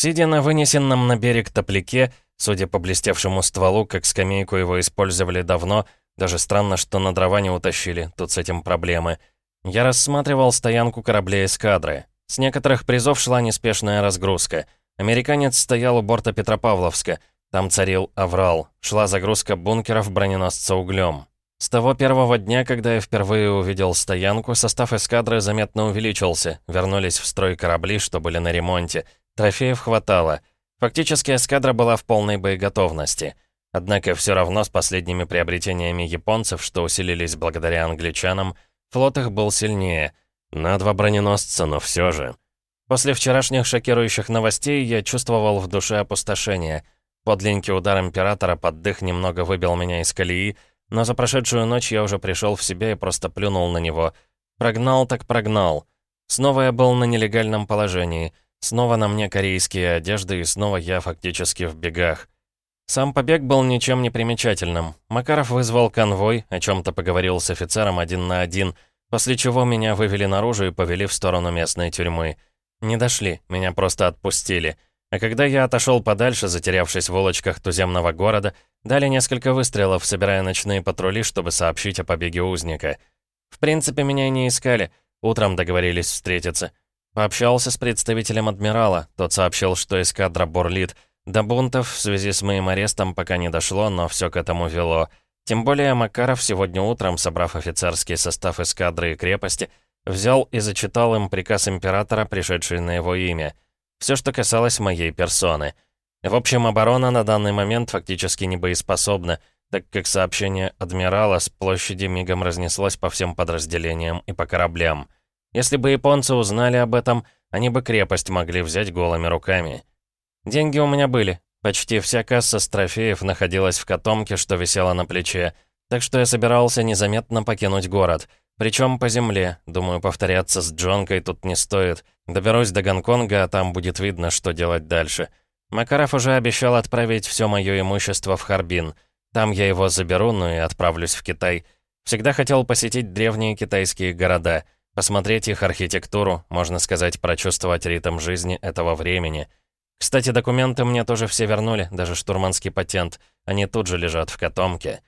Сидя на вынесенном на берег топляке, судя по блестевшему стволу, как скамейку его использовали давно, даже странно, что на дрова не утащили, тут с этим проблемы. Я рассматривал стоянку кораблей эскадры. С некоторых призов шла неспешная разгрузка. Американец стоял у борта Петропавловска. Там царил аврал. Шла загрузка бункеров броненосца углем. С того первого дня, когда я впервые увидел стоянку, состав эскадры заметно увеличился. Вернулись в строй корабли, что были на ремонте. Трофеев хватало. Фактически эскадра была в полной боеготовности. Однако все равно с последними приобретениями японцев, что усилились благодаря англичанам, флот их был сильнее. На два броненосца, но все же. После вчерашних шокирующих новостей я чувствовал в душе опустошение — Подлинный удар Императора под дых немного выбил меня из колеи, но за прошедшую ночь я уже пришел в себя и просто плюнул на него. Прогнал так прогнал. Снова я был на нелегальном положении. Снова на мне корейские одежды, и снова я фактически в бегах. Сам побег был ничем не примечательным. Макаров вызвал конвой, о чем-то поговорил с офицером один на один, после чего меня вывели наружу и повели в сторону местной тюрьмы. Не дошли, меня просто отпустили. А когда я отошел подальше, затерявшись в улочках туземного города, дали несколько выстрелов, собирая ночные патрули, чтобы сообщить о побеге узника. В принципе, меня не искали. Утром договорились встретиться. Пообщался с представителем адмирала. Тот сообщил, что эскадра бурлит. До бунтов в связи с моим арестом пока не дошло, но все к этому вело. Тем более Макаров сегодня утром, собрав офицерский состав эскадры и крепости, взял и зачитал им приказ императора, пришедший на его имя — все, что касалось моей персоны. В общем, оборона на данный момент фактически не боеспособна, так как сообщение адмирала с площади мигом разнеслось по всем подразделениям и по кораблям. Если бы японцы узнали об этом, они бы крепость могли взять голыми руками. Деньги у меня были. Почти вся касса с трофеев находилась в котомке, что висела на плече, так что я собирался незаметно покинуть город. Причем по земле. Думаю, повторяться с Джонкой тут не стоит. Доберусь до Гонконга, а там будет видно, что делать дальше. Макаров уже обещал отправить все мое имущество в Харбин. Там я его заберу, ну и отправлюсь в Китай. Всегда хотел посетить древние китайские города, посмотреть их архитектуру, можно сказать, прочувствовать ритм жизни этого времени. Кстати, документы мне тоже все вернули, даже штурманский патент. Они тут же лежат в котомке.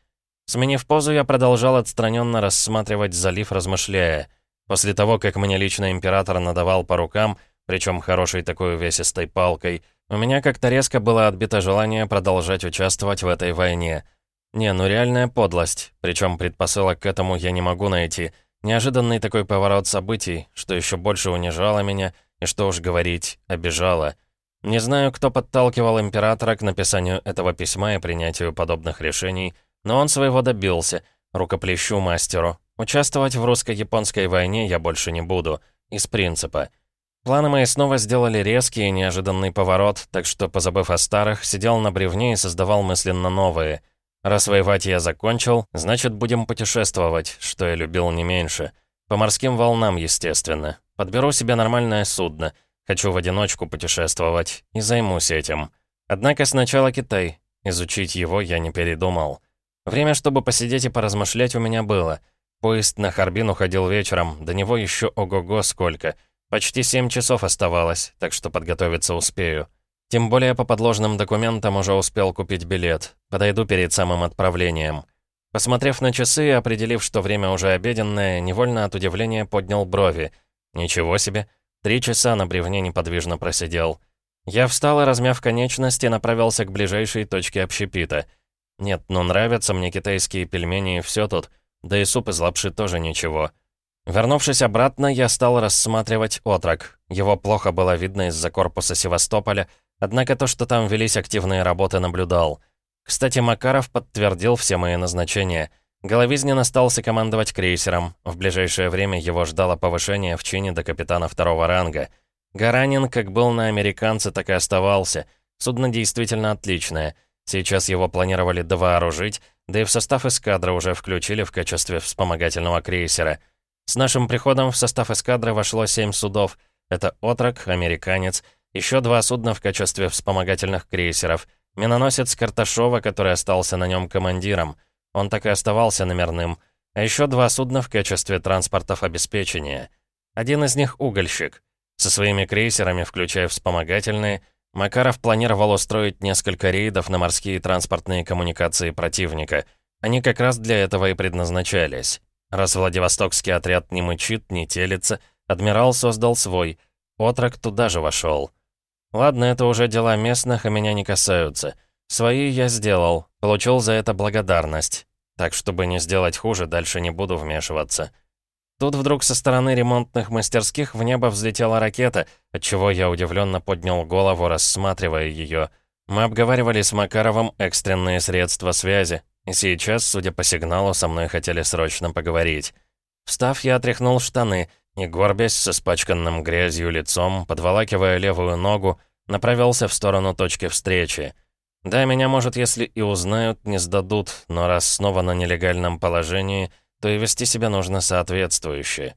Сменив позу, я продолжал отстраненно рассматривать залив, размышляя. После того, как мне лично император надавал по рукам, причем хорошей такой увесистой палкой, у меня как-то резко было отбито желание продолжать участвовать в этой войне. Не, ну реальная подлость, причем предпосылок к этому я не могу найти. Неожиданный такой поворот событий, что еще больше унижало меня, и что уж говорить, обижало. Не знаю, кто подталкивал императора к написанию этого письма и принятию подобных решений, но он своего добился. Рукоплещу мастеру. Участвовать в русско-японской войне я больше не буду. Из принципа. Планы мои снова сделали резкий и неожиданный поворот, так что, позабыв о старых, сидел на бревне и создавал мысленно новые. Раз воевать я закончил, значит, будем путешествовать, что я любил не меньше. По морским волнам, естественно. Подберу себе нормальное судно. Хочу в одиночку путешествовать. И займусь этим. Однако сначала Китай. Изучить его я не передумал. Время, чтобы посидеть и поразмышлять, у меня было. Поезд на Харбин уходил вечером, до него еще ого-го сколько. Почти семь часов оставалось, так что подготовиться успею. Тем более по подложным документам уже успел купить билет. Подойду перед самым отправлением. Посмотрев на часы и определив, что время уже обеденное, невольно от удивления поднял брови. Ничего себе. Три часа на бревне неподвижно просидел. Я встал и, размяв конечности, направился к ближайшей точке общепита — нет, ну нравятся мне китайские пельмени и все тут. Да и суп из лапши тоже ничего. Вернувшись обратно, я стал рассматривать отрок. Его плохо было видно из-за корпуса Севастополя, однако то, что там велись активные работы, наблюдал. Кстати, Макаров подтвердил все мои назначения. Головизнин остался командовать крейсером. В ближайшее время его ждало повышение в чине до капитана второго ранга. Гаранин как был на американце, так и оставался. Судно действительно отличное — Сейчас его планировали довооружить, да и в состав эскадры уже включили в качестве вспомогательного крейсера. С нашим приходом в состав эскадры вошло семь судов. Это «Отрок», «Американец», еще два судна в качестве вспомогательных крейсеров. Миноносец Карташова, который остался на нем командиром. Он так и оставался номерным. А еще два судна в качестве транспортов обеспечения. Один из них — угольщик. Со своими крейсерами, включая вспомогательные, Макаров планировал устроить несколько рейдов на морские транспортные коммуникации противника. Они как раз для этого и предназначались. Раз Владивостокский отряд не мычит, не телится, адмирал создал свой. Отрок туда же вошел. Ладно, это уже дела местных, а меня не касаются. Свои я сделал, получил за это благодарность. Так, чтобы не сделать хуже, дальше не буду вмешиваться. Тут вдруг со стороны ремонтных мастерских в небо взлетела ракета, отчего я удивленно поднял голову, рассматривая ее. Мы обговаривали с Макаровым экстренные средства связи, и сейчас, судя по сигналу, со мной хотели срочно поговорить. Встав, я отряхнул штаны и, горбясь с испачканным грязью лицом, подволакивая левую ногу, направился в сторону точки встречи. Да, меня, может, если и узнают, не сдадут, но раз снова на нелегальном положении — то и вести себя нужно соответствующе.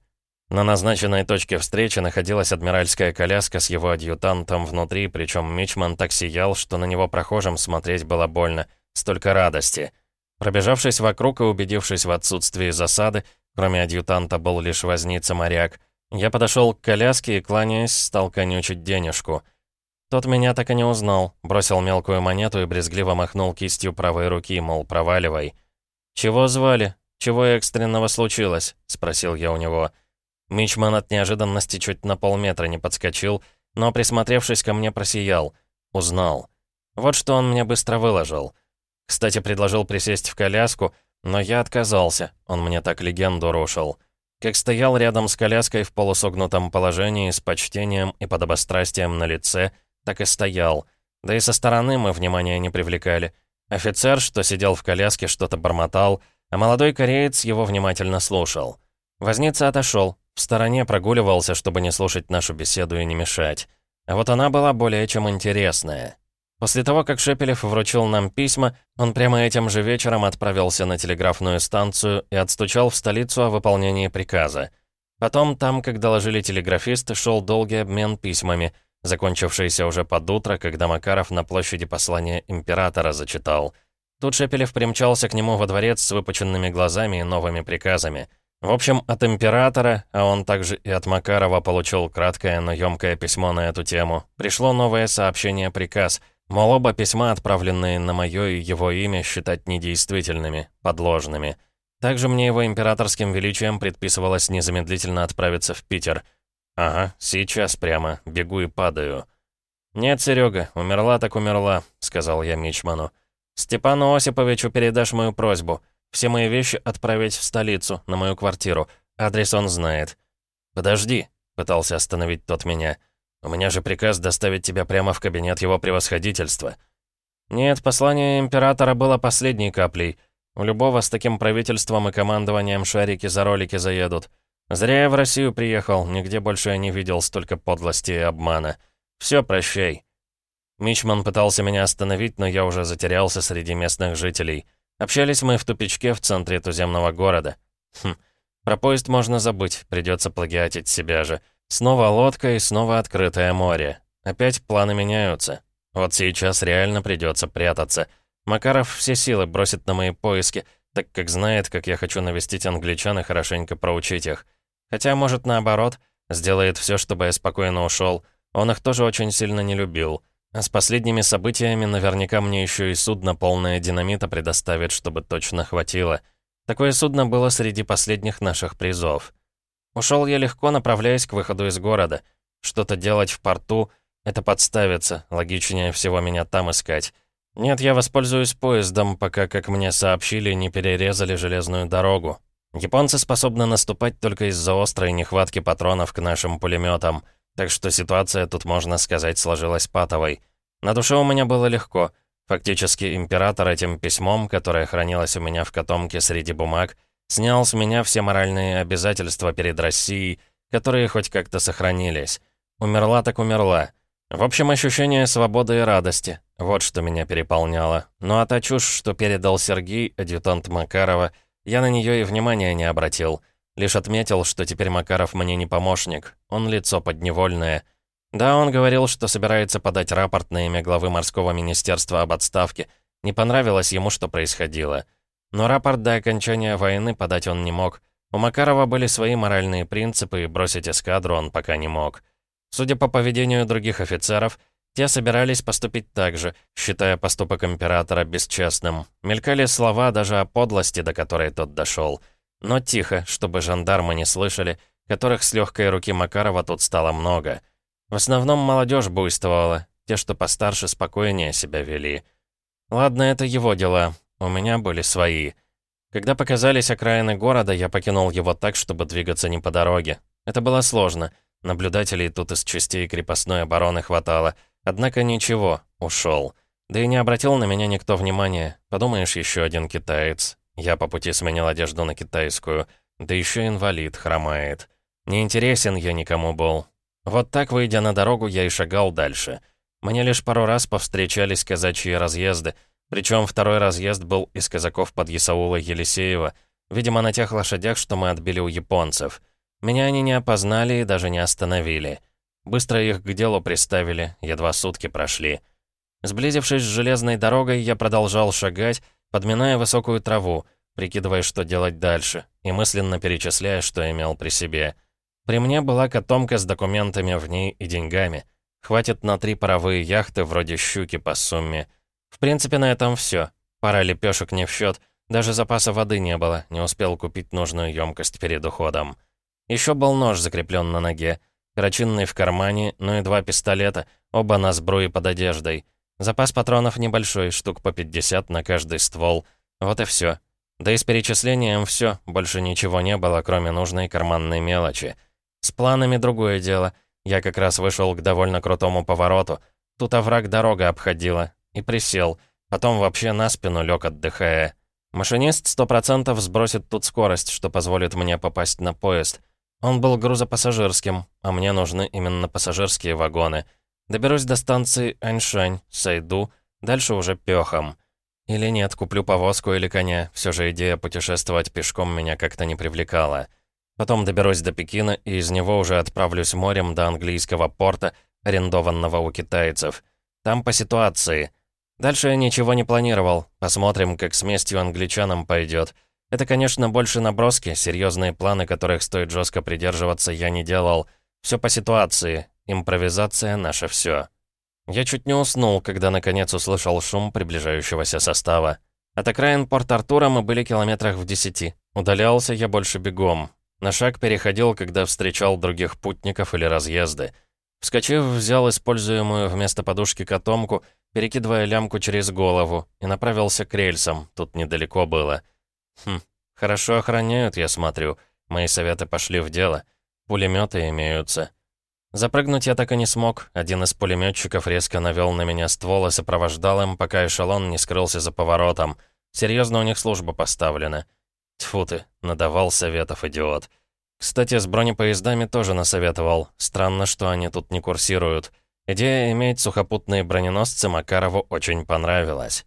На назначенной точке встречи находилась адмиральская коляска с его адъютантом внутри, причем Мичман так сиял, что на него прохожим смотреть было больно. Столько радости. Пробежавшись вокруг и убедившись в отсутствии засады, кроме адъютанта был лишь возница-моряк, я подошел к коляске и, кланяясь, стал конючить денежку. Тот меня так и не узнал, бросил мелкую монету и брезгливо махнул кистью правой руки, мол, проваливай. «Чего звали?» «Чего экстренного случилось?» — спросил я у него. Мичман от неожиданности чуть на полметра не подскочил, но, присмотревшись ко мне, просиял. Узнал. Вот что он мне быстро выложил. Кстати, предложил присесть в коляску, но я отказался, он мне так легенду рушил. Как стоял рядом с коляской в полусогнутом положении, с почтением и подобострастием на лице, так и стоял. Да и со стороны мы внимания не привлекали. Офицер, что сидел в коляске, что-то бормотал — а молодой кореец его внимательно слушал. Возница отошел, в стороне прогуливался, чтобы не слушать нашу беседу и не мешать. А вот она была более чем интересная. После того, как Шепелев вручил нам письма, он прямо этим же вечером отправился на телеграфную станцию и отстучал в столицу о выполнении приказа. Потом там, как доложили телеграфисты, шел долгий обмен письмами, закончившийся уже под утро, когда Макаров на площади послания императора зачитал. Тут Шепелев примчался к нему во дворец с выпученными глазами и новыми приказами. В общем, от императора, а он также и от Макарова получил краткое, но ёмкое письмо на эту тему. Пришло новое сообщение-приказ, мол, оба письма, отправленные на моё и его имя, считать недействительными, подложными. Также мне его императорским величием предписывалось незамедлительно отправиться в Питер. Ага, сейчас прямо, бегу и падаю. «Нет, Серега, умерла так умерла», — сказал я Мичману. «Степану Осиповичу передашь мою просьбу. Все мои вещи отправить в столицу, на мою квартиру. Адрес он знает». «Подожди», — пытался остановить тот меня. «У меня же приказ доставить тебя прямо в кабинет его превосходительства». «Нет, послание императора было последней каплей. У любого с таким правительством и командованием шарики за ролики заедут. Зря я в Россию приехал, нигде больше я не видел столько подлости и обмана. Все, прощай». Мичман пытался меня остановить, но я уже затерялся среди местных жителей. Общались мы в тупичке в центре туземного города. Хм, про поезд можно забыть, придется плагиатить себя же. Снова лодка и снова открытое море. Опять планы меняются. Вот сейчас реально придется прятаться. Макаров все силы бросит на мои поиски, так как знает, как я хочу навестить англичан и хорошенько проучить их. Хотя, может, наоборот, сделает все, чтобы я спокойно ушел. Он их тоже очень сильно не любил. А с последними событиями наверняка мне еще и судно полное динамита предоставит, чтобы точно хватило. Такое судно было среди последних наших призов. Ушел я легко, направляясь к выходу из города. Что-то делать в порту — это подставиться, логичнее всего меня там искать. Нет, я воспользуюсь поездом, пока, как мне сообщили, не перерезали железную дорогу. Японцы способны наступать только из-за острой нехватки патронов к нашим пулеметам — так что ситуация тут, можно сказать, сложилась патовой. На душе у меня было легко. Фактически император этим письмом, которое хранилось у меня в котомке среди бумаг, снял с меня все моральные обязательства перед Россией, которые хоть как-то сохранились. Умерла так умерла. В общем, ощущение свободы и радости. Вот что меня переполняло. Ну а та чушь, что передал Сергей, адъютант Макарова, я на нее и внимания не обратил. Лишь отметил, что теперь Макаров мне не помощник. Он лицо подневольное. Да, он говорил, что собирается подать рапорт на имя главы морского министерства об отставке. Не понравилось ему, что происходило. Но рапорт до окончания войны подать он не мог. У Макарова были свои моральные принципы, и бросить эскадру он пока не мог. Судя по поведению других офицеров, Те собирались поступить так же, считая поступок императора бесчестным. Мелькали слова даже о подлости, до которой тот дошел. Но тихо, чтобы жандармы не слышали, которых с легкой руки Макарова тут стало много. В основном молодежь буйствовала, те, что постарше, спокойнее себя вели. Ладно, это его дела, у меня были свои. Когда показались окраины города, я покинул его так, чтобы двигаться не по дороге. Это было сложно. Наблюдателей тут из частей крепостной обороны хватало. Однако ничего, ушел. Да и не обратил на меня никто внимания. Подумаешь, еще один китаец. Я по пути сменил одежду на китайскую. Да еще инвалид, хромает. Не интересен я никому был. Вот так, выйдя на дорогу, я и шагал дальше. Мне лишь пару раз повстречались казачьи разъезды, причем второй разъезд был из казаков под Исаула Елисеева, видимо, на тех лошадях, что мы отбили у японцев. Меня они не опознали и даже не остановили. Быстро их к делу приставили, едва сутки прошли. Сблизившись с железной дорогой, я продолжал шагать, подминая высокую траву, прикидывая, что делать дальше, и мысленно перечисляя, что имел при себе. При мне была котомка с документами в ней и деньгами. Хватит на три паровые яхты вроде «Щуки» по сумме. В принципе, на этом все. Пара лепешек не в счет. Даже запаса воды не было, не успел купить нужную емкость перед уходом. Еще был нож закреплен на ноге. Перочинный в кармане, ну и два пистолета, оба на сбруе под одеждой. Запас патронов небольшой, штук по 50 на каждый ствол. Вот и все. Да и с перечислением все, больше ничего не было, кроме нужной карманной мелочи. С планами другое дело. Я как раз вышел к довольно крутому повороту. Тут овраг дорога обходила. И присел. Потом вообще на спину лег, отдыхая. Машинист сто процентов сбросит тут скорость, что позволит мне попасть на поезд. Он был грузопассажирским, а мне нужны именно пассажирские вагоны. Доберусь до станции Аньшань, сойду, дальше уже пёхом. Или нет, куплю повозку или коня. Все же идея путешествовать пешком меня как-то не привлекала. Потом доберусь до Пекина и из него уже отправлюсь морем до английского порта, арендованного у китайцев. Там по ситуации. Дальше я ничего не планировал. Посмотрим, как с местью англичанам пойдет. Это, конечно, больше наброски, серьезные планы, которых стоит жестко придерживаться, я не делал. Все по ситуации. Импровизация — наше все. Я чуть не уснул, когда наконец услышал шум приближающегося состава. От окраин Порт-Артура мы были километрах в десяти. Удалялся я больше бегом. На шаг переходил, когда встречал других путников или разъезды. Вскочив, взял используемую вместо подушки котомку, перекидывая лямку через голову, и направился к рельсам, тут недалеко было. Хм, хорошо охраняют, я смотрю. Мои советы пошли в дело. Пулеметы имеются. Запрыгнуть я так и не смог. Один из пулеметчиков резко навел на меня ствол и сопровождал им, пока эшелон не скрылся за поворотом. Серьезно у них служба поставлена. Тьфу ты, надавал советов, идиот. Кстати, с бронепоездами тоже насоветовал. Странно, что они тут не курсируют. Идея иметь сухопутные броненосцы Макарову очень понравилась.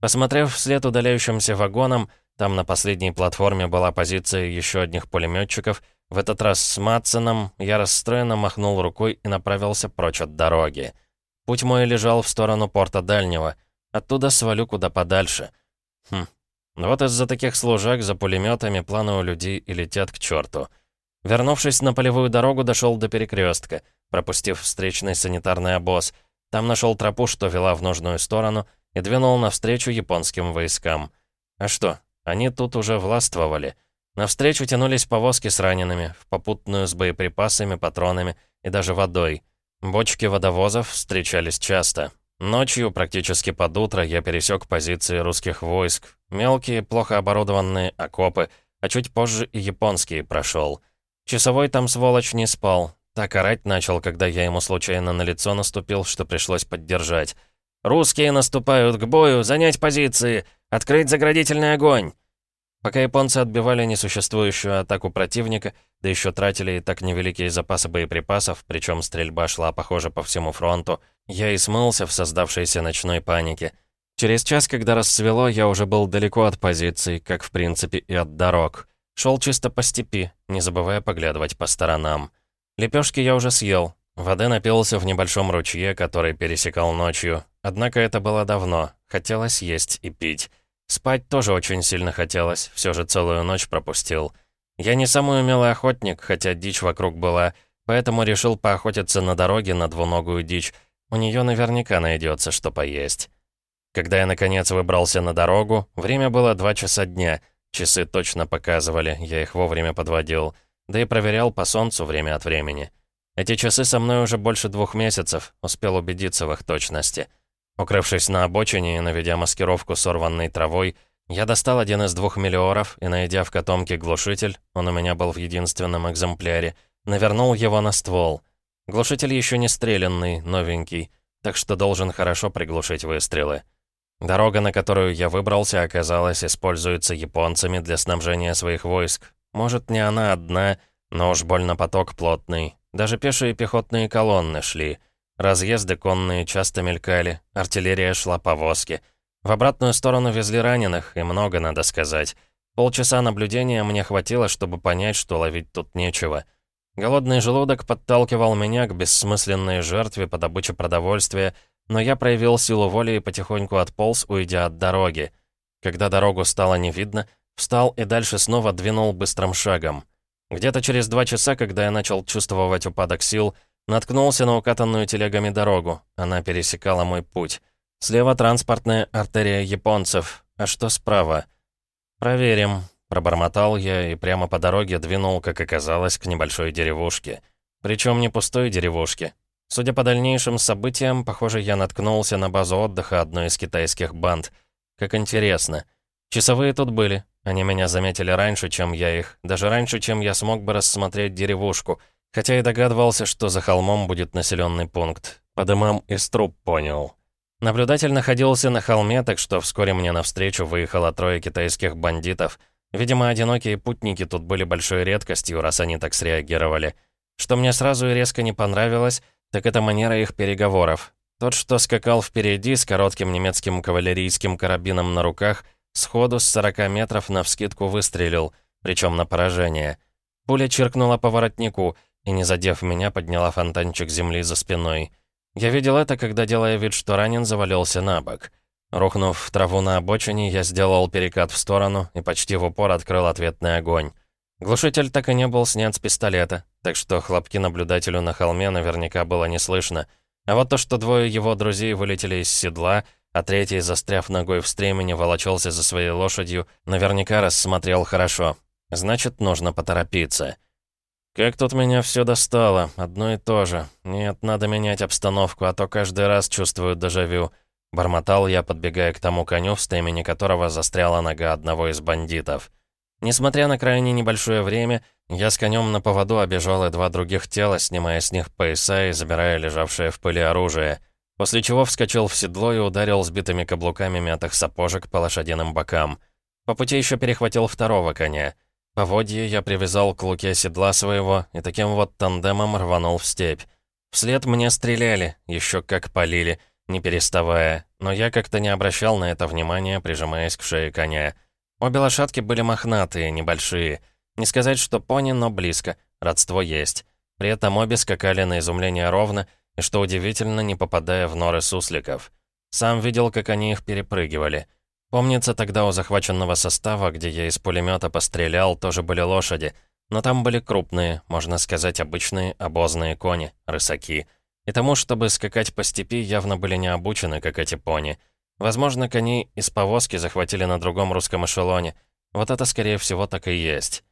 Посмотрев вслед удаляющимся вагонам, там на последней платформе была позиция еще одних пулеметчиков, в этот раз с Матсоном, я расстроенно махнул рукой и направился прочь от дороги. Путь мой лежал в сторону порта Дальнего. Оттуда свалю куда подальше. Хм, вот из-за таких служак за пулеметами планы у людей и летят к черту. Вернувшись на полевую дорогу, дошел до перекрестка, пропустив встречный санитарный обоз. Там нашел тропу, что вела в нужную сторону, и двинул навстречу японским войскам. А что, они тут уже властвовали. Навстречу тянулись повозки с ранеными, в попутную с боеприпасами, патронами и даже водой. Бочки водовозов встречались часто. Ночью, практически под утро, я пересек позиции русских войск. Мелкие, плохо оборудованные окопы, а чуть позже и японские прошел. Часовой там сволочь не спал. Так орать начал, когда я ему случайно на лицо наступил, что пришлось поддержать. «Русские наступают к бою! Занять позиции! Открыть заградительный огонь!» Пока японцы отбивали несуществующую атаку противника, да еще тратили и так невеликие запасы боеприпасов, причем стрельба шла, похоже, по всему фронту, я и смылся в создавшейся ночной панике. Через час, когда рассвело, я уже был далеко от позиций, как в принципе и от дорог. Шел чисто по степи, не забывая поглядывать по сторонам. Лепешки я уже съел. Воды напился в небольшом ручье, который пересекал ночью. Однако это было давно. Хотелось есть и пить. Спать тоже очень сильно хотелось, все же целую ночь пропустил. Я не самый умелый охотник, хотя дичь вокруг была, поэтому решил поохотиться на дороге на двуногую дичь. У нее наверняка найдется, что поесть. Когда я, наконец, выбрался на дорогу, время было два часа дня. Часы точно показывали, я их вовремя подводил. Да и проверял по солнцу время от времени. Эти часы со мной уже больше двух месяцев, успел убедиться в их точности. Укрывшись на обочине и наведя маскировку сорванной травой, я достал один из двух миллиоров и, найдя в котомке глушитель, он у меня был в единственном экземпляре, навернул его на ствол. Глушитель еще не стрелянный, новенький, так что должен хорошо приглушить выстрелы. Дорога, на которую я выбрался, оказалась, используется японцами для снабжения своих войск. Может, не она одна, но уж больно поток плотный. Даже пешие пехотные колонны шли. Разъезды конные часто мелькали, артиллерия шла по воске. В обратную сторону везли раненых, и много, надо сказать. Полчаса наблюдения мне хватило, чтобы понять, что ловить тут нечего. Голодный желудок подталкивал меня к бессмысленной жертве по добыче продовольствия, но я проявил силу воли и потихоньку отполз, уйдя от дороги. Когда дорогу стало не видно, встал и дальше снова двинул быстрым шагом. Где-то через два часа, когда я начал чувствовать упадок сил, наткнулся на укатанную телегами дорогу. Она пересекала мой путь. Слева транспортная артерия японцев, а что справа? Проверим. Пробормотал я и прямо по дороге двинул, как оказалось, к небольшой деревушке. Причем не пустой деревушке. Судя по дальнейшим событиям, похоже, я наткнулся на базу отдыха одной из китайских банд. Как интересно. Часовые тут были. Они меня заметили раньше, чем я их. Даже раньше, чем я смог бы рассмотреть деревушку. Хотя и догадывался, что за холмом будет населенный пункт. По дымам из труб понял. Наблюдатель находился на холме, так что вскоре мне навстречу выехало трое китайских бандитов — Видимо, одинокие путники тут были большой редкостью, раз они так среагировали. Что мне сразу и резко не понравилось, так это манера их переговоров. Тот, что скакал впереди с коротким немецким кавалерийским карабином на руках, сходу с 40 метров навскидку выстрелил, причем на поражение. Пуля чиркнула по воротнику и, не задев меня, подняла фонтанчик земли за спиной. Я видел это, когда, делая вид, что ранен, завалился на бок. Рухнув в траву на обочине, я сделал перекат в сторону и почти в упор открыл ответный огонь. Глушитель так и не был снят с пистолета, так что хлопки наблюдателю на холме наверняка было не слышно. А вот то, что двое его друзей вылетели из седла, а третий, застряв ногой в стремени, волочился за своей лошадью, наверняка рассмотрел хорошо. Значит, нужно поторопиться. «Как тут меня все достало, одно и то же. Нет, надо менять обстановку, а то каждый раз чувствую дежавю». Бормотал я, подбегая к тому коню, в стремени которого застряла нога одного из бандитов. Несмотря на крайне небольшое время, я с конем на поводу обежал и два других тела, снимая с них пояса и забирая лежавшее в пыли оружие, после чего вскочил в седло и ударил сбитыми каблуками мятых сапожек по лошадиным бокам. По пути еще перехватил второго коня. Поводье я привязал к луке седла своего и таким вот тандемом рванул в степь. Вслед мне стреляли, еще как полили — не переставая, но я как-то не обращал на это внимания, прижимаясь к шее коня. Обе лошадки были мохнатые, небольшие. Не сказать, что пони, но близко, родство есть. При этом обе скакали на изумление ровно, и, что удивительно, не попадая в норы сусликов. Сам видел, как они их перепрыгивали. Помнится, тогда у захваченного состава, где я из пулемета пострелял, тоже были лошади, но там были крупные, можно сказать, обычные обозные кони, рысаки — и тому, чтобы скакать по степи, явно были не обучены, как эти пони. Возможно, коней из повозки захватили на другом русском эшелоне. Вот это, скорее всего, так и есть.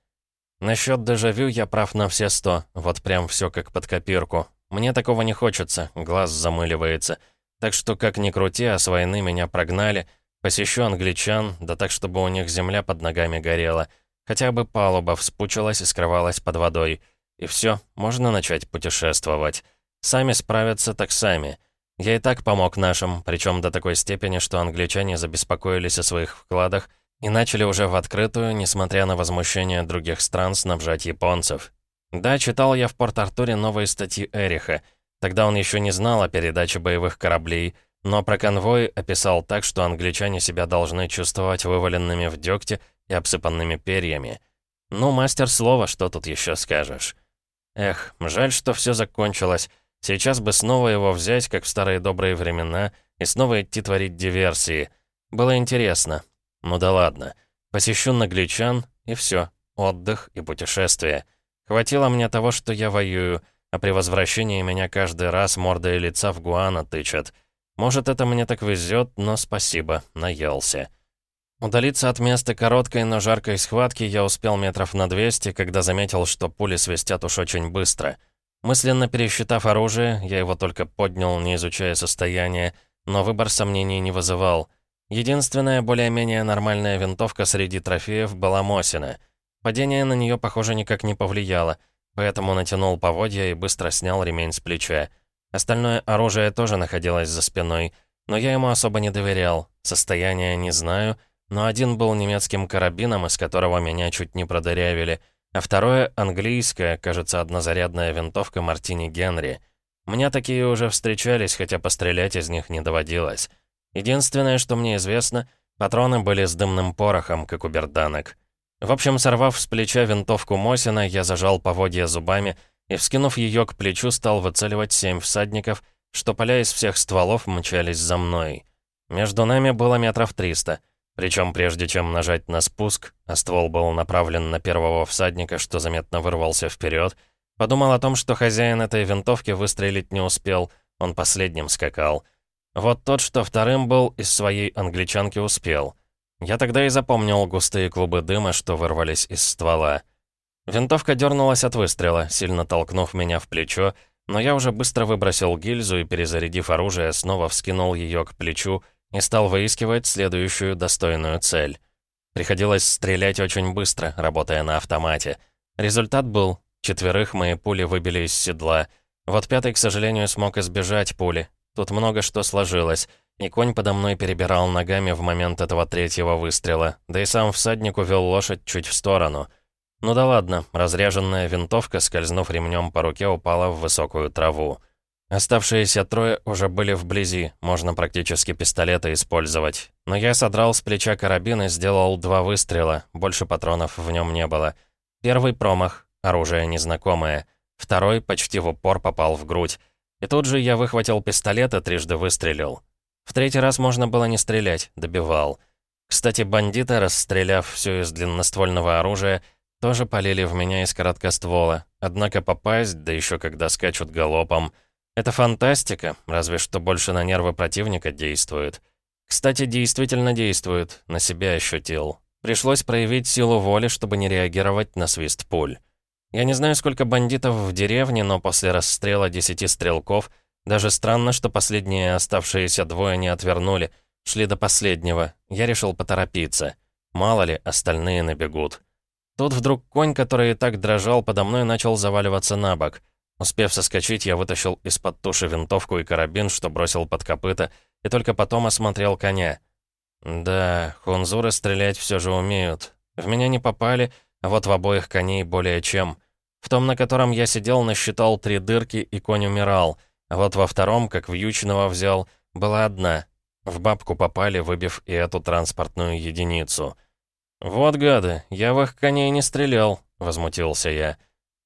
Насчет дежавю я прав на все сто. Вот прям все как под копирку. Мне такого не хочется, глаз замыливается. Так что, как ни крути, а с войны меня прогнали. Посещу англичан, да так, чтобы у них земля под ногами горела. Хотя бы палуба вспучилась и скрывалась под водой. И все, можно начать путешествовать. Сами справятся, так сами. Я и так помог нашим, причем до такой степени, что англичане забеспокоились о своих вкладах и начали уже в открытую, несмотря на возмущение других стран, снабжать японцев. Да, читал я в Порт-Артуре новые статьи Эриха. Тогда он еще не знал о передаче боевых кораблей, но про конвой описал так, что англичане себя должны чувствовать вываленными в дегте и обсыпанными перьями. Ну, мастер слова, что тут еще скажешь? Эх, жаль, что все закончилось. Сейчас бы снова его взять, как в старые добрые времена, и снова идти творить диверсии. Было интересно. Ну да ладно. Посещу нагличан, и все. Отдых и путешествие. Хватило мне того, что я воюю. а при возвращении меня каждый раз мордой лица в гуана тычат. Может, это мне так везет, но спасибо, наелся. Удалиться от места короткой, но жаркой схватки я успел метров на 200, когда заметил, что пули свистят уж очень быстро. Мысленно пересчитав оружие, я его только поднял, не изучая состояние, но выбор сомнений не вызывал. Единственная более-менее нормальная винтовка среди трофеев была Мосина. Падение на нее, похоже, никак не повлияло, поэтому натянул поводья и быстро снял ремень с плеча. Остальное оружие тоже находилось за спиной, но я ему особо не доверял. Состояние не знаю — но один был немецким карабином, из которого меня чуть не продырявили, а второе — английская, кажется, однозарядная винтовка Мартини Генри. Мне такие уже встречались, хотя пострелять из них не доводилось. Единственное, что мне известно, патроны были с дымным порохом, как у берданок. В общем, сорвав с плеча винтовку Мосина, я зажал поводья зубами и, вскинув ее к плечу, стал выцеливать семь всадников, что поля из всех стволов мчались за мной. Между нами было метров триста — причем прежде чем нажать на спуск, а ствол был направлен на первого всадника, что заметно вырвался вперед, подумал о том, что хозяин этой винтовки выстрелить не успел, он последним скакал. Вот тот, что вторым был, из своей англичанки успел. Я тогда и запомнил густые клубы дыма, что вырвались из ствола. Винтовка дернулась от выстрела, сильно толкнув меня в плечо, но я уже быстро выбросил гильзу и, перезарядив оружие, снова вскинул ее к плечу, и стал выискивать следующую достойную цель. Приходилось стрелять очень быстро, работая на автомате. Результат был, четверых мои пули выбили из седла. Вот пятый, к сожалению, смог избежать пули. Тут много что сложилось, и конь подо мной перебирал ногами в момент этого третьего выстрела, да и сам всадник увел лошадь чуть в сторону. Ну да ладно, разряженная винтовка, скользнув ремнем по руке, упала в высокую траву. Оставшиеся трое уже были вблизи, можно практически пистолеты использовать. Но я содрал с плеча карабин и сделал два выстрела, больше патронов в нем не было. Первый промах, оружие незнакомое. Второй почти в упор попал в грудь. И тут же я выхватил пистолет и трижды выстрелил. В третий раз можно было не стрелять, добивал. Кстати, бандиты, расстреляв все из длинноствольного оружия, тоже полили в меня из короткоствола. Однако попасть, да еще когда скачут галопом — это фантастика, разве что больше на нервы противника действует. Кстати, действительно действует, на себя ощутил. Пришлось проявить силу воли, чтобы не реагировать на свист пуль. Я не знаю, сколько бандитов в деревне, но после расстрела десяти стрелков даже странно, что последние оставшиеся двое не отвернули, шли до последнего. Я решил поторопиться. Мало ли, остальные набегут. Тут вдруг конь, который и так дрожал подо мной, начал заваливаться на бок — Успев соскочить, я вытащил из-под туши винтовку и карабин, что бросил под копыта, и только потом осмотрел коня. Да, хунзуры стрелять все же умеют. В меня не попали, а вот в обоих коней более чем. В том, на котором я сидел, насчитал три дырки, и конь умирал. Вот во втором, как вьючного взял, была одна. В бабку попали, выбив и эту транспортную единицу. «Вот гады, я в их коней не стрелял», — возмутился я.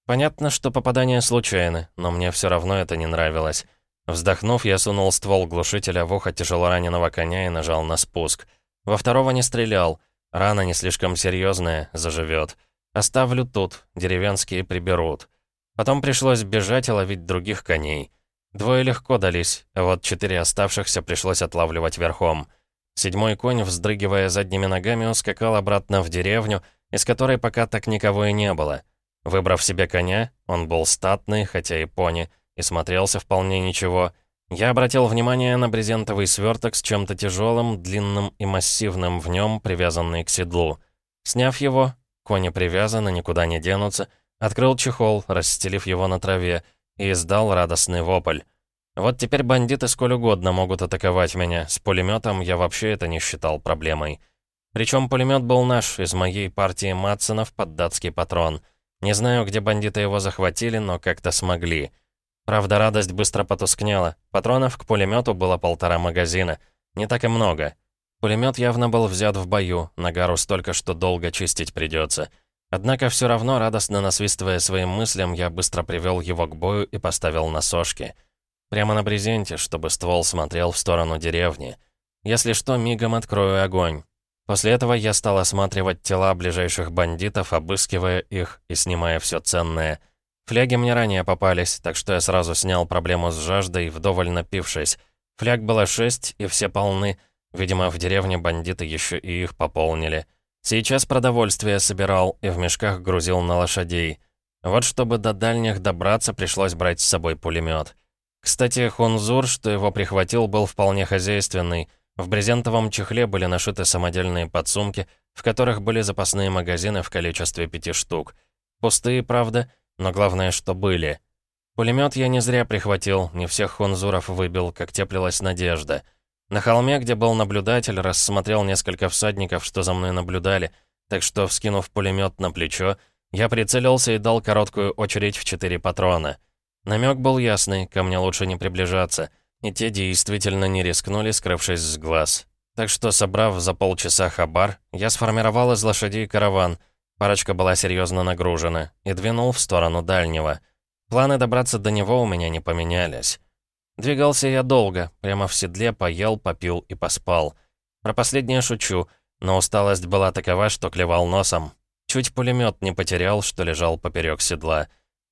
Понятно, что попадания случайны, но мне все равно это не нравилось. Вздохнув, я сунул ствол глушителя в ухо тяжелораненого коня и нажал на спуск. Во второго не стрелял. Рана не слишком серьезная, заживет. Оставлю тут, деревенские приберут. Потом пришлось бежать и ловить других коней. Двое легко дались, а вот четыре оставшихся пришлось отлавливать верхом. Седьмой конь, вздрыгивая задними ногами, ускакал обратно в деревню, из которой пока так никого и не было. Выбрав себе коня, он был статный, хотя и пони, и смотрелся вполне ничего, я обратил внимание на брезентовый сверток с чем-то тяжелым, длинным и массивным в нем, привязанный к седлу. Сняв его, кони привязаны, никуда не денутся, открыл чехол, расстелив его на траве, и издал радостный вопль. Вот теперь бандиты сколь угодно могут атаковать меня, с пулеметом я вообще это не считал проблемой. Причем пулемет был наш, из моей партии Матсонов под датский патрон — не знаю, где бандиты его захватили, но как-то смогли. Правда, радость быстро потускнела. Патронов к пулемету было полтора магазина. Не так и много. Пулемет явно был взят в бою, нагару столько, что долго чистить придется. Однако все равно, радостно насвистывая своим мыслям, я быстро привел его к бою и поставил на сошки. Прямо на брезенте, чтобы ствол смотрел в сторону деревни. Если что, мигом открою огонь. После этого я стал осматривать тела ближайших бандитов, обыскивая их и снимая все ценное. Фляги мне ранее попались, так что я сразу снял проблему с жаждой, вдоволь напившись. Фляг было шесть, и все полны. Видимо, в деревне бандиты еще и их пополнили. Сейчас продовольствие собирал и в мешках грузил на лошадей. Вот чтобы до дальних добраться, пришлось брать с собой пулемет. Кстати, Хунзур, что его прихватил, был вполне хозяйственный. В брезентовом чехле были нашиты самодельные подсумки, в которых были запасные магазины в количестве пяти штук. Пустые, правда, но главное, что были. Пулемет я не зря прихватил, не всех хунзуров выбил, как теплилась надежда. На холме, где был наблюдатель, рассмотрел несколько всадников, что за мной наблюдали, так что, вскинув пулемет на плечо, я прицелился и дал короткую очередь в четыре патрона. Намек был ясный, ко мне лучше не приближаться, и те действительно не рискнули, скрывшись с глаз. Так что, собрав за полчаса хабар, я сформировал из лошадей караван, парочка была серьезно нагружена, и двинул в сторону дальнего. Планы добраться до него у меня не поменялись. Двигался я долго, прямо в седле поел, попил и поспал. Про последнее шучу, но усталость была такова, что клевал носом, Чуть пулемет не потерял, что лежал поперек седла.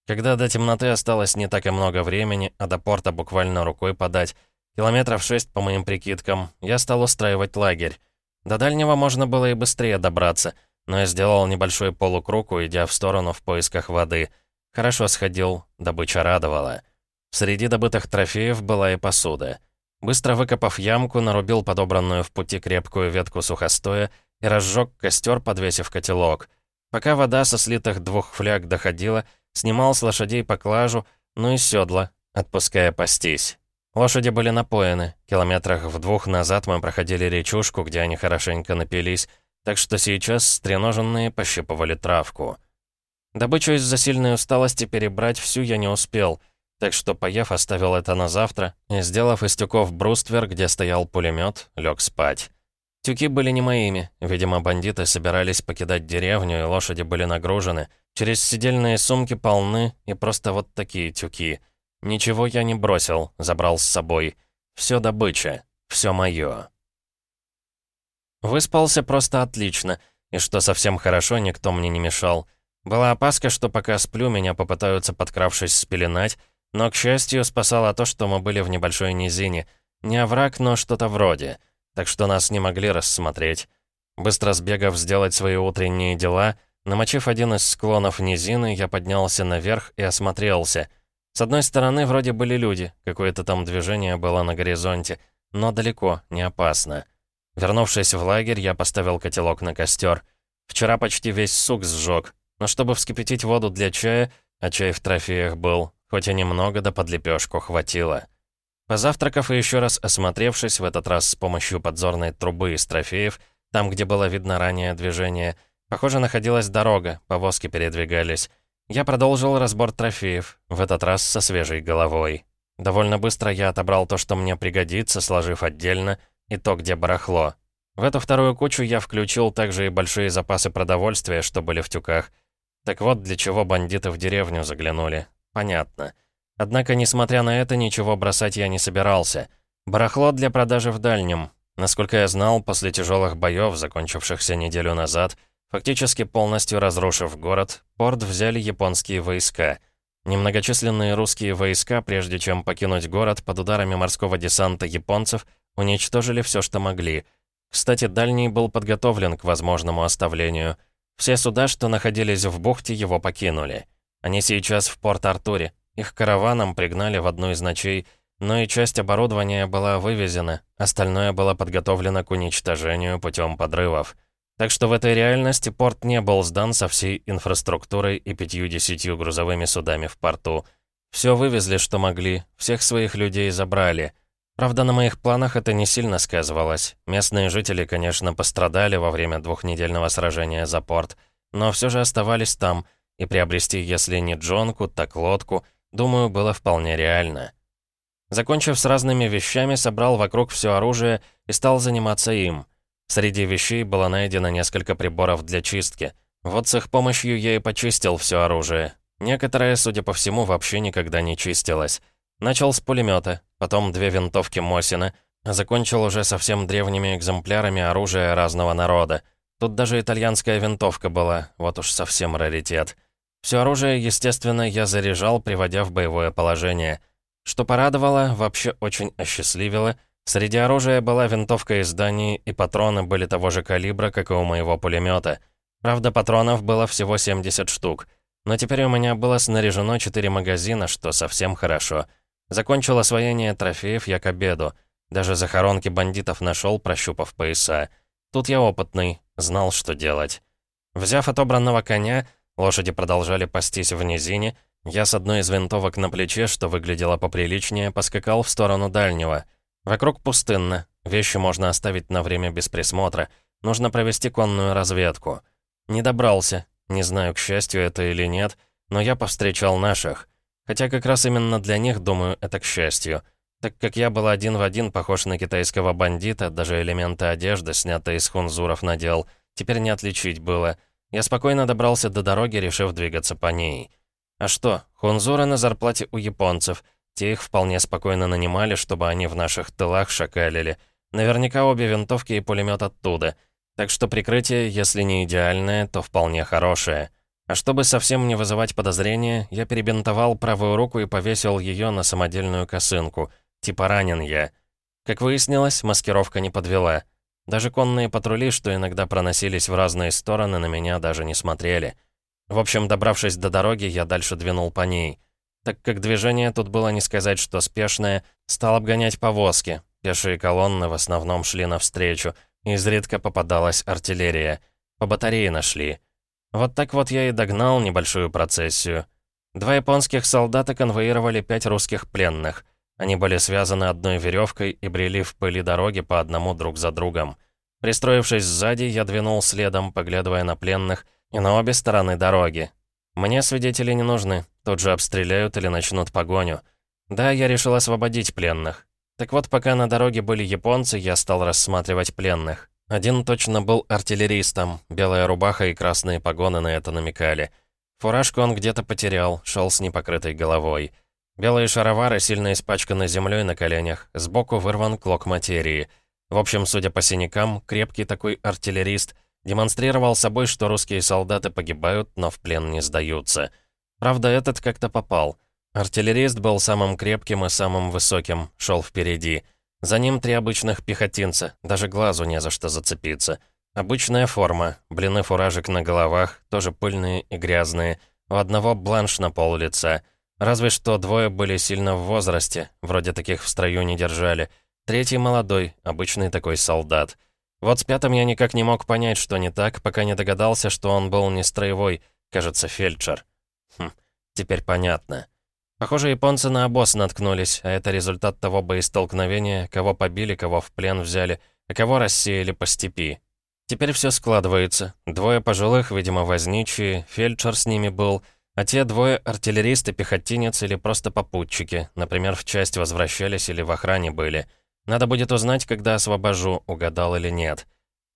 Когда до темноты осталось не так и много времени, а до порта буквально рукой подать, километров шесть по моим прикидкам, я стал устраивать лагерь. До дальнего можно было и быстрее добраться, но я сделал небольшой полукруг, уйдя в сторону в поисках воды. Хорошо сходил, добыча радовала. Среди добытых трофеев была и посуда. Быстро выкопав ямку, нарубил подобранную в пути крепкую ветку сухостоя и разжег костер, подвесив котелок. Пока вода со слитых двух фляг доходила, снимал с лошадей поклажу, ну и седла, отпуская пастись. Лошади были напоены. Километрах в двух назад мы проходили речушку, где они хорошенько напились, так что сейчас стреноженные пощипывали травку. Добычу из-за сильной усталости перебрать всю я не успел, так что, поев, оставил это на завтра и, сделав из тюков бруствер, где стоял пулемет, лег спать. Тюки были не моими. Видимо, бандиты собирались покидать деревню, и лошади были нагружены. Через сидельные сумки полны, и просто вот такие тюки. Ничего я не бросил, забрал с собой. Все добыча, все мое. Выспался просто отлично, и что совсем хорошо, никто мне не мешал. Была опаска, что пока сплю, меня попытаются, подкравшись, спеленать, но, к счастью, спасало то, что мы были в небольшой низине. Не овраг, но что-то вроде — так что нас не могли рассмотреть. Быстро сбегав сделать свои утренние дела, намочив один из склонов низины, я поднялся наверх и осмотрелся. С одной стороны, вроде были люди, какое-то там движение было на горизонте, но далеко, не опасно. Вернувшись в лагерь, я поставил котелок на костер. Вчера почти весь сук сжег, но чтобы вскипятить воду для чая, а чай в трофеях был, хоть и немного, да под лепешку хватило. Позавтракав и еще раз осмотревшись, в этот раз с помощью подзорной трубы из трофеев, там, где было видно ранее движение, похоже, находилась дорога, повозки передвигались. Я продолжил разбор трофеев, в этот раз со свежей головой. Довольно быстро я отобрал то, что мне пригодится, сложив отдельно, и то, где барахло. В эту вторую кучу я включил также и большие запасы продовольствия, что были в тюках. Так вот, для чего бандиты в деревню заглянули. Понятно. Однако, несмотря на это, ничего бросать я не собирался. Барахло для продажи в дальнем. Насколько я знал, после тяжелых боев, закончившихся неделю назад, фактически полностью разрушив город, порт взяли японские войска. Немногочисленные русские войска, прежде чем покинуть город под ударами морского десанта японцев, уничтожили все, что могли. Кстати, дальний был подготовлен к возможному оставлению. Все суда, что находились в бухте, его покинули. Они сейчас в Порт-Артуре, их караваном пригнали в одну из ночей, но и часть оборудования была вывезена, остальное было подготовлено к уничтожению путем подрывов. Так что в этой реальности порт не был сдан со всей инфраструктурой и пятью-десятью грузовыми судами в порту. Все вывезли, что могли, всех своих людей забрали. Правда, на моих планах это не сильно сказывалось. Местные жители, конечно, пострадали во время двухнедельного сражения за порт, но все же оставались там, и приобрести, если не джонку, так лодку — Думаю, было вполне реально. Закончив с разными вещами, собрал вокруг все оружие и стал заниматься им. Среди вещей было найдено несколько приборов для чистки. Вот с их помощью я и почистил все оружие. Некоторое, судя по всему, вообще никогда не чистилось. Начал с пулемета, потом две винтовки Мосина, закончил уже совсем древними экземплярами оружия разного народа. Тут даже итальянская винтовка была, вот уж совсем раритет. Все оружие, естественно, я заряжал, приводя в боевое положение. Что порадовало, вообще очень осчастливило, среди оружия была винтовка из Дании, и патроны были того же калибра, как и у моего пулемета. Правда, патронов было всего 70 штук. Но теперь у меня было снаряжено 4 магазина, что совсем хорошо. Закончил освоение трофеев я к обеду. Даже захоронки бандитов нашел, прощупав пояса. Тут я опытный, знал, что делать. Взяв отобранного коня, лошади продолжали пастись в низине, я с одной из винтовок на плече, что выглядело поприличнее, поскакал в сторону дальнего. Вокруг пустынно, вещи можно оставить на время без присмотра. Нужно провести конную разведку. Не добрался, не знаю, к счастью это или нет, но я повстречал наших. Хотя как раз именно для них, думаю, это к счастью. Так как я был один в один похож на китайского бандита, даже элементы одежды, снятые из хунзуров, надел, теперь не отличить было. Я спокойно добрался до дороги, решив двигаться по ней. А что, хунзуры на зарплате у японцев. Те их вполне спокойно нанимали, чтобы они в наших тылах шакалили. Наверняка обе винтовки и пулемет оттуда. Так что прикрытие, если не идеальное, то вполне хорошее. А чтобы совсем не вызывать подозрения, я перебинтовал правую руку и повесил ее на самодельную косынку — Типа ранен я. Как выяснилось, маскировка не подвела. Даже конные патрули, что иногда проносились в разные стороны, на меня даже не смотрели. В общем, добравшись до дороги, я дальше двинул по ней. Так как движение тут было не сказать, что спешное, стал обгонять повозки. Пешие колонны в основном шли навстречу, изредка попадалась артиллерия. По батарее нашли. Вот так вот я и догнал небольшую процессию. Два японских солдата конвоировали пять русских пленных — они были связаны одной веревкой и брели в пыли дороги по одному друг за другом. Пристроившись сзади, я двинул следом, поглядывая на пленных, и на обе стороны дороги. Мне свидетели не нужны, тут же обстреляют или начнут погоню. Да, я решил освободить пленных. Так вот, пока на дороге были японцы, я стал рассматривать пленных. Один точно был артиллеристом, белая рубаха и красные погоны на это намекали. Фуражку он где-то потерял, шел с непокрытой головой. Белые шаровары сильно испачканы землей на коленях, сбоку вырван клок материи. В общем, судя по синякам, крепкий такой артиллерист демонстрировал собой, что русские солдаты погибают, но в плен не сдаются. Правда, этот как-то попал. Артиллерист был самым крепким и самым высоким, шел впереди. За ним три обычных пехотинца, даже глазу не за что зацепиться. Обычная форма, блины фуражек на головах, тоже пыльные и грязные. У одного бланш на пол лица — Разве что двое были сильно в возрасте, вроде таких в строю не держали. Третий молодой, обычный такой солдат. Вот с пятым я никак не мог понять, что не так, пока не догадался, что он был не строевой, кажется, фельдшер. Хм, теперь понятно. Похоже, японцы на обоз наткнулись, а это результат того боестолкновения, кого побили, кого в плен взяли, а кого рассеяли по степи. Теперь все складывается. Двое пожилых, видимо, возничие, фельдшер с ними был — а те двое — артиллерист и пехотинец или просто попутчики, например, в часть возвращались или в охране были. Надо будет узнать, когда освобожу, угадал или нет.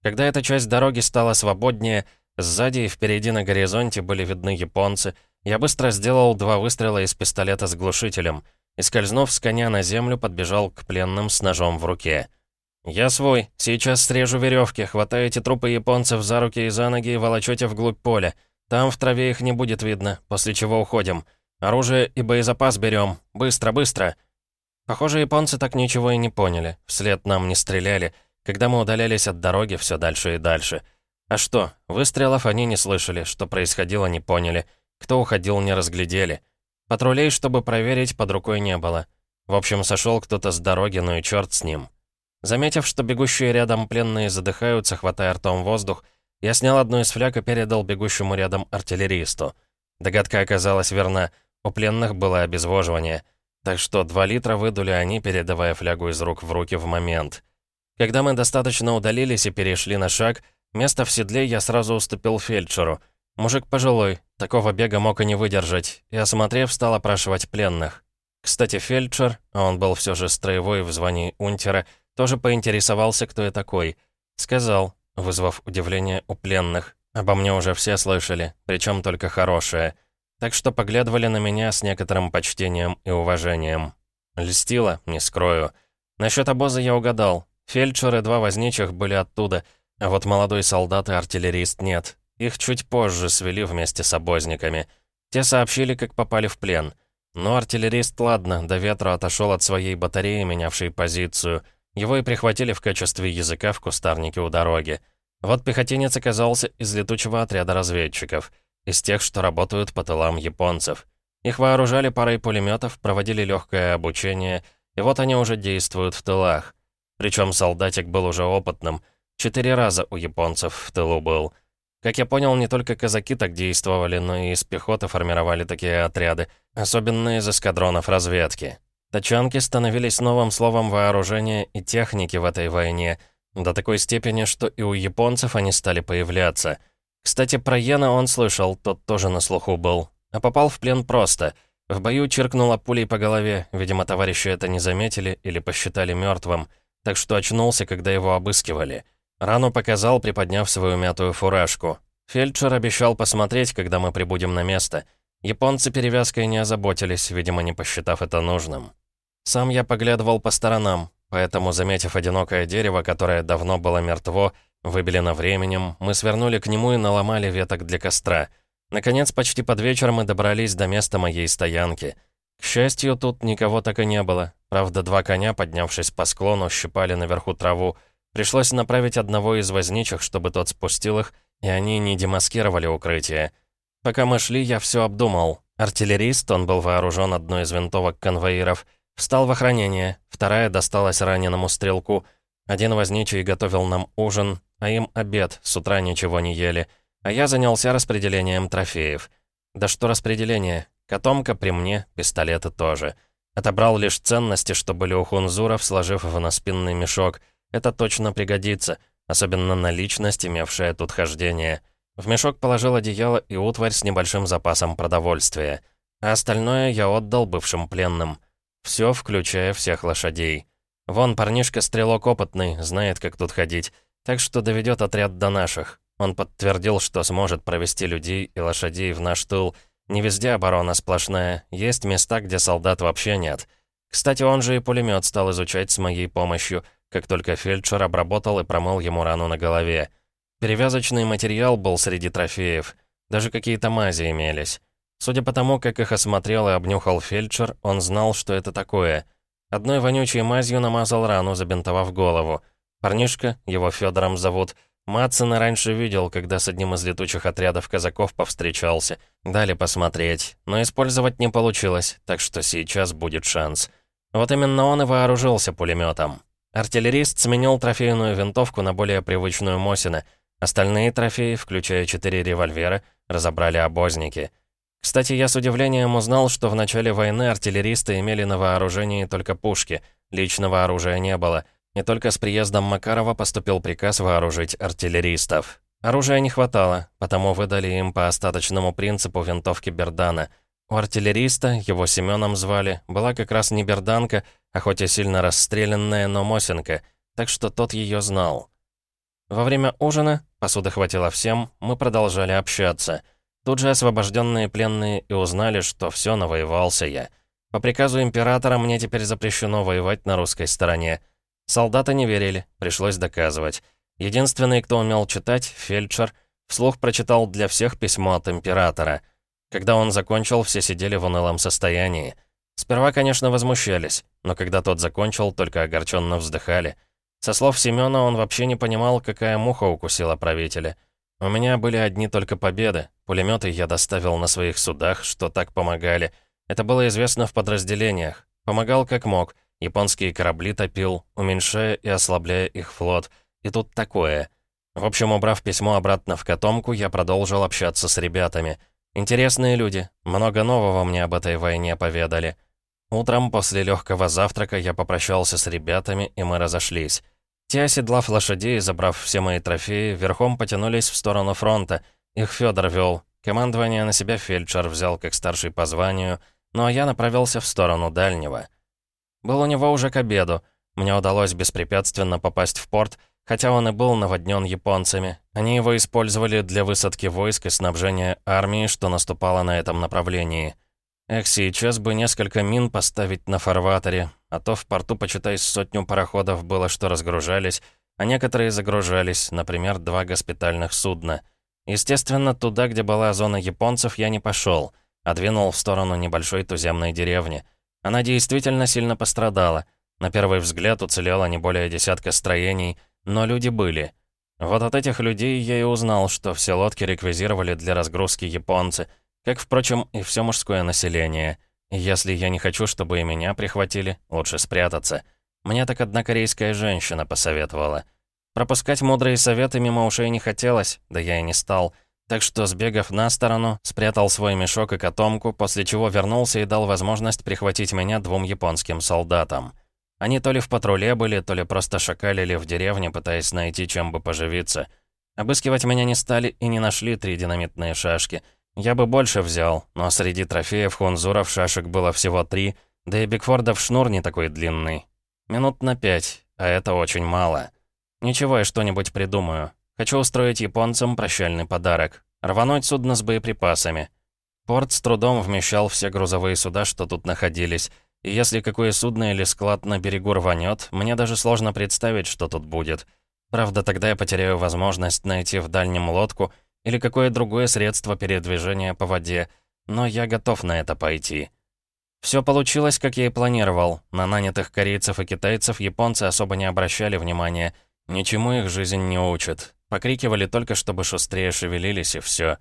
Когда эта часть дороги стала свободнее, сзади и впереди на горизонте были видны японцы, я быстро сделал два выстрела из пистолета с глушителем и, скользнув с коня на землю, подбежал к пленным с ножом в руке. «Я свой. Сейчас срежу веревки, хватаете трупы японцев за руки и за ноги и волочете вглубь поля. Там в траве их не будет видно, после чего уходим. Оружие и боезапас берем. Быстро, быстро!» Похоже, японцы так ничего и не поняли. Вслед нам не стреляли. Когда мы удалялись от дороги все дальше и дальше. А что, выстрелов они не слышали, что происходило не поняли. Кто уходил, не разглядели. Патрулей, чтобы проверить, под рукой не было. В общем, сошел кто-то с дороги, ну и черт с ним. Заметив, что бегущие рядом пленные задыхаются, хватая ртом воздух, я снял одну из фляг и передал бегущему рядом артиллеристу. Догадка оказалась верна. У пленных было обезвоживание. Так что два литра выдули они, передавая флягу из рук в руки в момент. Когда мы достаточно удалились и перешли на шаг, место в седле я сразу уступил фельдшеру. Мужик пожилой, такого бега мог и не выдержать, и, осмотрев, стал опрашивать пленных. Кстати, фельдшер, а он был все же строевой в звании унтера, тоже поинтересовался, кто я такой. Сказал, вызвав удивление у пленных. Обо мне уже все слышали, причем только хорошее. Так что поглядывали на меня с некоторым почтением и уважением. Льстило, не скрою. Насчет обоза я угадал. Фельдшер два возничих были оттуда, а вот молодой солдат и артиллерист нет. Их чуть позже свели вместе с обозниками. Те сообщили, как попали в плен. Но артиллерист, ладно, до ветра отошел от своей батареи, менявшей позицию. Его и прихватили в качестве языка в кустарнике у дороги. Вот пехотинец оказался из летучего отряда разведчиков, из тех, что работают по тылам японцев. Их вооружали парой пулеметов, проводили легкое обучение, и вот они уже действуют в тылах. Причем солдатик был уже опытным. Четыре раза у японцев в тылу был. Как я понял, не только казаки так действовали, но и из пехоты формировали такие отряды, особенно из эскадронов разведки. Тачанки становились новым словом вооружения и техники в этой войне, до такой степени, что и у японцев они стали появляться. Кстати, про Йена он слышал, тот тоже на слуху был. А попал в плен просто. В бою чиркнула пулей по голове, видимо, товарищи это не заметили или посчитали мертвым, так что очнулся, когда его обыскивали. Рану показал, приподняв свою мятую фуражку. Фельдшер обещал посмотреть, когда мы прибудем на место. Японцы перевязкой не озаботились, видимо, не посчитав это нужным. Сам я поглядывал по сторонам, поэтому, заметив одинокое дерево, которое давно было мертво, выбелено временем, мы свернули к нему и наломали веток для костра. Наконец, почти под вечер мы добрались до места моей стоянки. К счастью, тут никого так и не было. Правда, два коня, поднявшись по склону, щипали наверху траву. Пришлось направить одного из возничих, чтобы тот спустил их, и они не демаскировали укрытие. Пока мы шли, я все обдумал. Артиллерист, он был вооружен одной из винтовок конвоиров — Встал в охранение, вторая досталась раненому стрелку. Один возничий готовил нам ужин, а им обед, с утра ничего не ели. А я занялся распределением трофеев. Да что распределение? Котомка при мне, пистолеты тоже. Отобрал лишь ценности, что были у хунзуров, сложив в наспинный мешок. Это точно пригодится, особенно наличность, имевшая тут хождение. В мешок положил одеяло и утварь с небольшим запасом продовольствия. А остальное я отдал бывшим пленным. Все, включая всех лошадей. Вон, парнишка-стрелок опытный, знает, как тут ходить, так что доведет отряд до наших. Он подтвердил, что сможет провести людей и лошадей в наш тыл. Не везде оборона сплошная, есть места, где солдат вообще нет. Кстати, он же и пулемет стал изучать с моей помощью, как только фельдшер обработал и промыл ему рану на голове. Перевязочный материал был среди трофеев, даже какие-то мази имелись. Судя по тому, как их осмотрел и обнюхал фельдшер, он знал, что это такое. Одной вонючей мазью намазал рану, забинтовав голову. Парнишка, его Федором зовут, Матсена раньше видел, когда с одним из летучих отрядов казаков повстречался. Дали посмотреть, но использовать не получилось, так что сейчас будет шанс. Вот именно он и вооружился пулеметом. Артиллерист сменил трофейную винтовку на более привычную Мосина. Остальные трофеи, включая четыре револьвера, разобрали обозники — кстати, я с удивлением узнал, что в начале войны артиллеристы имели на вооружении только пушки, личного оружия не было. И только с приездом Макарова поступил приказ вооружить артиллеристов. Оружия не хватало, потому выдали им по остаточному принципу винтовки Бердана. У артиллериста, его Семеном звали, была как раз не берданка, а хоть и сильно расстрелянная, но Мосинка, так что тот ее знал. Во время ужина, посуды хватило всем, мы продолжали общаться — Тут же освобожденные пленные и узнали, что все навоевался я. По приказу императора мне теперь запрещено воевать на русской стороне. Солдаты не верили, пришлось доказывать. Единственный, кто умел читать, фельдшер, вслух прочитал для всех письмо от императора. Когда он закончил, все сидели в унылом состоянии. Сперва, конечно, возмущались, но когда тот закончил, только огорченно вздыхали. Со слов Семёна он вообще не понимал, какая муха укусила правителя. У меня были одни только победы. Пулеметы я доставил на своих судах, что так помогали. Это было известно в подразделениях. Помогал как мог. Японские корабли топил, уменьшая и ослабляя их флот. И тут такое. В общем, убрав письмо обратно в котомку, я продолжил общаться с ребятами. Интересные люди. Много нового мне об этой войне поведали. Утром после легкого завтрака я попрощался с ребятами, и мы разошлись. Те, оседлав лошадей и забрав все мои трофеи, верхом потянулись в сторону фронта. Их Федор вел. Командование на себя фельдшер взял как старший по званию, ну я направился в сторону дальнего. Был у него уже к обеду. Мне удалось беспрепятственно попасть в порт, хотя он и был наводнен японцами. Они его использовали для высадки войск и снабжения армии, что наступало на этом направлении. Эх, сейчас бы несколько мин поставить на фарватере, а то в порту, почитай, сотню пароходов было, что разгружались, а некоторые загружались, например, два госпитальных судна. Естественно, туда, где была зона японцев, я не пошел. а двинул в сторону небольшой туземной деревни. Она действительно сильно пострадала. На первый взгляд уцелело не более десятка строений, но люди были. Вот от этих людей я и узнал, что все лодки реквизировали для разгрузки японцы, как, впрочем, и все мужское население. Если я не хочу, чтобы и меня прихватили, лучше спрятаться. Мне так одна корейская женщина посоветовала. Пропускать мудрые советы мимо ушей не хотелось, да я и не стал. Так что, сбегав на сторону, спрятал свой мешок и котомку, после чего вернулся и дал возможность прихватить меня двум японским солдатам. Они то ли в патруле были, то ли просто шакалили в деревне, пытаясь найти, чем бы поживиться. Обыскивать меня не стали и не нашли три динамитные шашки. Я бы больше взял, но среди трофеев хунзуров шашек было всего три, да и Бигфордов шнур не такой длинный. Минут на пять, а это очень мало. Ничего, я что-нибудь придумаю. Хочу устроить японцам прощальный подарок. Рвануть судно с боеприпасами. Порт с трудом вмещал все грузовые суда, что тут находились. И если какое судно или склад на берегу рванет, мне даже сложно представить, что тут будет. Правда, тогда я потеряю возможность найти в дальнем лодку или какое другое средство передвижения по воде, но я готов на это пойти. Все получилось, как я и планировал. На нанятых корейцев и китайцев японцы особо не обращали внимания. Ничему их жизнь не учит. Покрикивали только, чтобы шустрее шевелились, и все.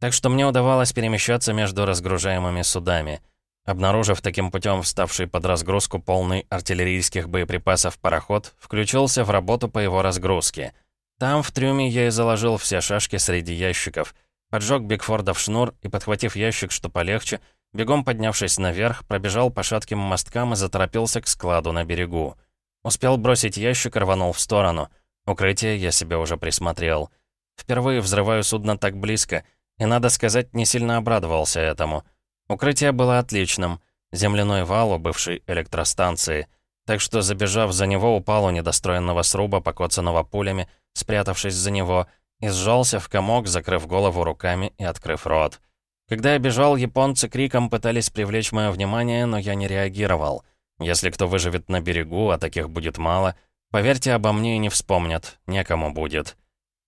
Так что мне удавалось перемещаться между разгружаемыми судами. Обнаружив таким путем вставший под разгрузку полный артиллерийских боеприпасов пароход, включился в работу по его разгрузке. Там, в трюме, я и заложил все шашки среди ящиков. Поджег Бигфордов шнур и, подхватив ящик, что полегче, бегом поднявшись наверх, пробежал по шатким мосткам и заторопился к складу на берегу. Успел бросить ящик и рванул в сторону. Укрытие я себе уже присмотрел. Впервые взрываю судно так близко, и, надо сказать, не сильно обрадовался этому — Укрытие было отличным. Земляной вал у бывшей электростанции. Так что, забежав за него, упал у недостроенного сруба, покоцанного пулями, спрятавшись за него, и сжался в комок, закрыв голову руками и открыв рот. Когда я бежал, японцы криком пытались привлечь мое внимание, но я не реагировал. Если кто выживет на берегу, а таких будет мало, поверьте, обо мне и не вспомнят, некому будет.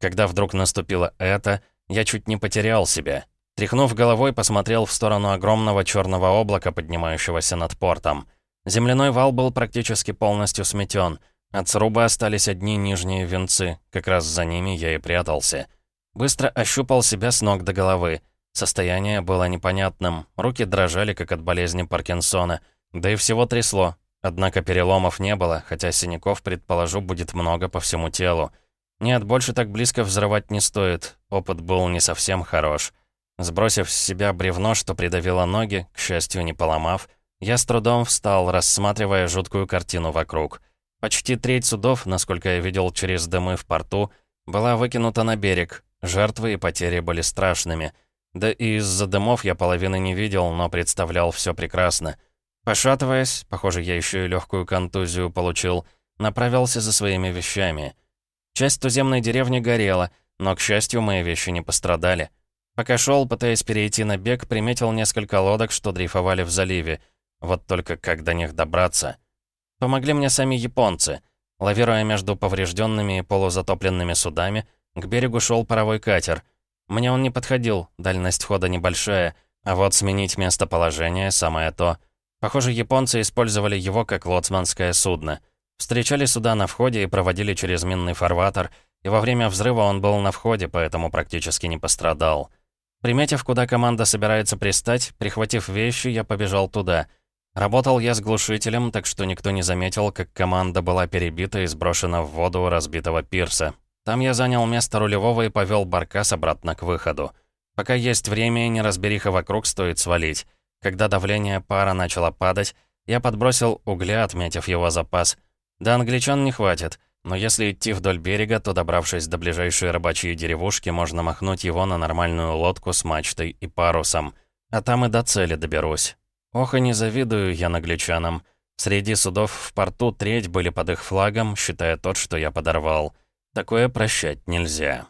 Когда вдруг наступило это, я чуть не потерял себя. Тряхнув головой, посмотрел в сторону огромного черного облака, поднимающегося над портом. Земляной вал был практически полностью сметен. От сруба остались одни нижние венцы. Как раз за ними я и прятался. Быстро ощупал себя с ног до головы. Состояние было непонятным. Руки дрожали, как от болезни Паркинсона. Да и всего трясло. Однако переломов не было, хотя синяков, предположу, будет много по всему телу. Нет, больше так близко взрывать не стоит. Опыт был не совсем хорош. Сбросив с себя бревно, что придавило ноги, к счастью, не поломав, я с трудом встал, рассматривая жуткую картину вокруг. Почти треть судов, насколько я видел через дымы в порту, была выкинута на берег. Жертвы и потери были страшными. Да и из-за дымов я половины не видел, но представлял все прекрасно. Пошатываясь, похоже, я еще и легкую контузию получил, направился за своими вещами. Часть туземной деревни горела, но, к счастью, мои вещи не пострадали. Пока шел, пытаясь перейти на бег, приметил несколько лодок, что дрейфовали в заливе. Вот только как до них добраться? Помогли мне сами японцы. Лавируя между поврежденными и полузатопленными судами, к берегу шел паровой катер. Мне он не подходил, дальность хода небольшая, а вот сменить местоположение — самое то. Похоже, японцы использовали его как лоцманское судно. Встречали суда на входе и проводили через минный фарватер, и во время взрыва он был на входе, поэтому практически не пострадал. Приметив, куда команда собирается пристать, прихватив вещи, я побежал туда. Работал я с глушителем, так что никто не заметил, как команда была перебита и сброшена в воду разбитого пирса. Там я занял место рулевого и повел баркас обратно к выходу. Пока есть время и неразбериха вокруг, стоит свалить. Когда давление пара начало падать, я подбросил угля, отметив его запас. Да англичан не хватит. Но если идти вдоль берега, то, добравшись до ближайшей рыбачьей деревушки, можно махнуть его на нормальную лодку с мачтой и парусом. А там и до цели доберусь. Ох, и не завидую я нагличанам. Среди судов в порту треть были под их флагом, считая тот, что я подорвал. Такое прощать нельзя.